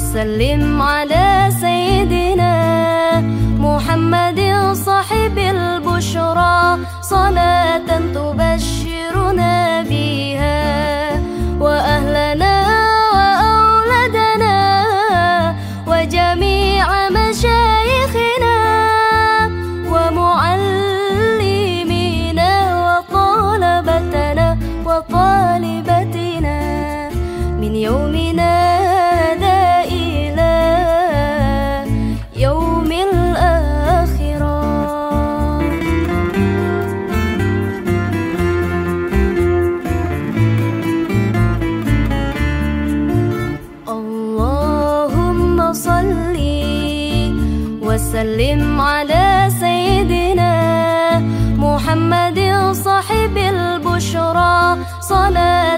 وسلم على سيدنا محمد صاحب البشرى صلاة تبشرنا بها وأهلنا وأولادنا وجميع مشايخنا ومعلمينا وطالبتنا وطالبتنا. من يومنا وصلي وسلم على سيدنا محمد صاحب البشرى. صلاة